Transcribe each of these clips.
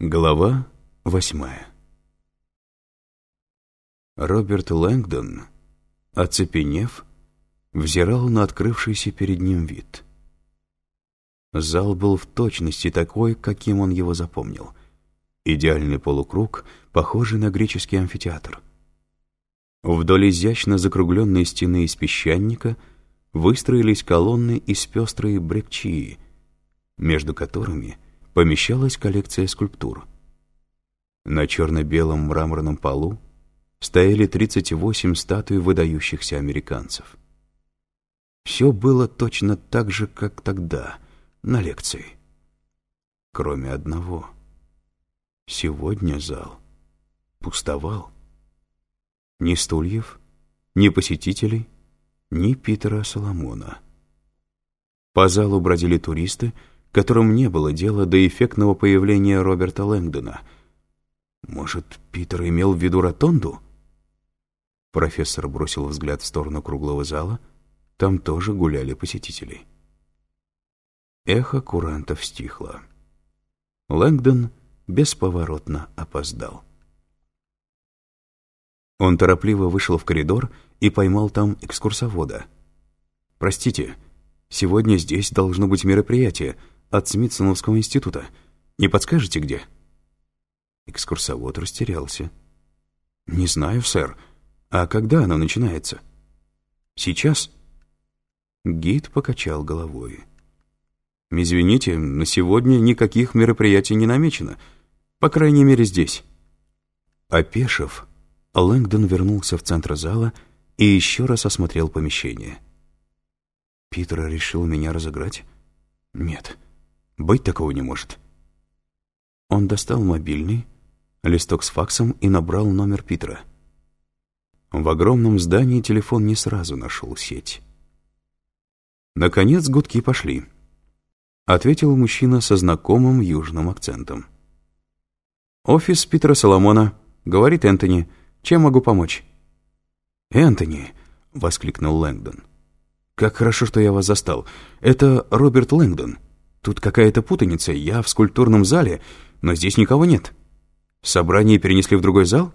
Глава восьмая Роберт Лэнгдон, оцепенев, взирал на открывшийся перед ним вид. Зал был в точности такой, каким он его запомнил. Идеальный полукруг, похожий на греческий амфитеатр. Вдоль изящно закругленной стены из песчаника выстроились колонны из пестрой брекчии, между которыми — помещалась коллекция скульптур. На черно-белом мраморном полу стояли 38 статуй выдающихся американцев. Все было точно так же, как тогда, на лекции. Кроме одного. Сегодня зал пустовал. Ни стульев, ни посетителей, ни Питера Соломона. По залу бродили туристы, которым не было дела до эффектного появления Роберта Лэнгдона. Может, Питер имел в виду ротонду? Профессор бросил взгляд в сторону круглого зала. Там тоже гуляли посетители. Эхо курантов стихло. Лэнгдон бесповоротно опоздал. Он торопливо вышел в коридор и поймал там экскурсовода. «Простите, сегодня здесь должно быть мероприятие», от Смитсоновского института. Не подскажете, где?» Экскурсовод растерялся. «Не знаю, сэр. А когда оно начинается?» «Сейчас?» Гид покачал головой. «Извините, на сегодня никаких мероприятий не намечено. По крайней мере, здесь». Опешив, Лэнгдон вернулся в центр зала и еще раз осмотрел помещение. «Питер решил меня разыграть? Нет, быть такого не может. Он достал мобильный, листок с факсом и набрал номер Питера. В огромном здании телефон не сразу нашел сеть. Наконец гудки пошли. Ответил мужчина со знакомым южным акцентом. «Офис Питера Соломона», — говорит Энтони. «Чем могу помочь?» «Энтони», — воскликнул Лэнгдон. «Как хорошо, что я вас застал. Это Роберт Лэнгдон». Тут какая-то путаница. Я в скульптурном зале, но здесь никого нет. Собрание перенесли в другой зал?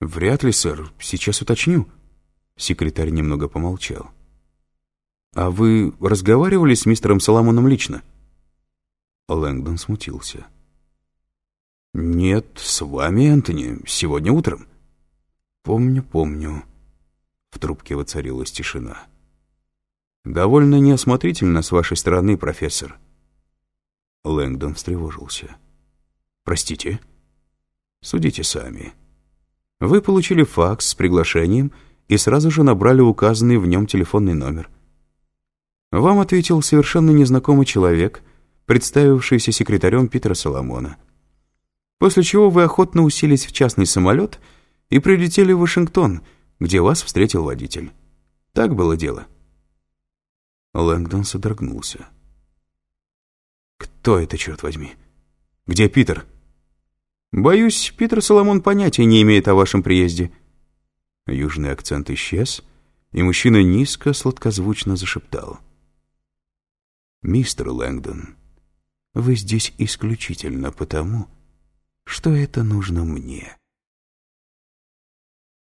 Вряд ли, сэр. Сейчас уточню. Секретарь немного помолчал. А вы разговаривали с мистером Соломоном лично? Лэнгдон смутился. «Нет, с вами, Энтони, сегодня утром». «Помню, помню». В трубке воцарилась тишина. «Довольно неосмотрительно с вашей стороны, профессор». Лэнгдон встревожился. «Простите?» «Судите сами. Вы получили факс с приглашением и сразу же набрали указанный в нем телефонный номер. Вам ответил совершенно незнакомый человек, представившийся секретарем Питера Соломона. После чего вы охотно уселись в частный самолет и прилетели в Вашингтон, где вас встретил водитель. Так было дело?» Лэнгдон содрогнулся. «Кто это, черт возьми? Где Питер?» «Боюсь, Питер Соломон понятия не имеет о вашем приезде». Южный акцент исчез, и мужчина низко, сладкозвучно зашептал. «Мистер Лэнгдон, вы здесь исключительно потому, что это нужно мне».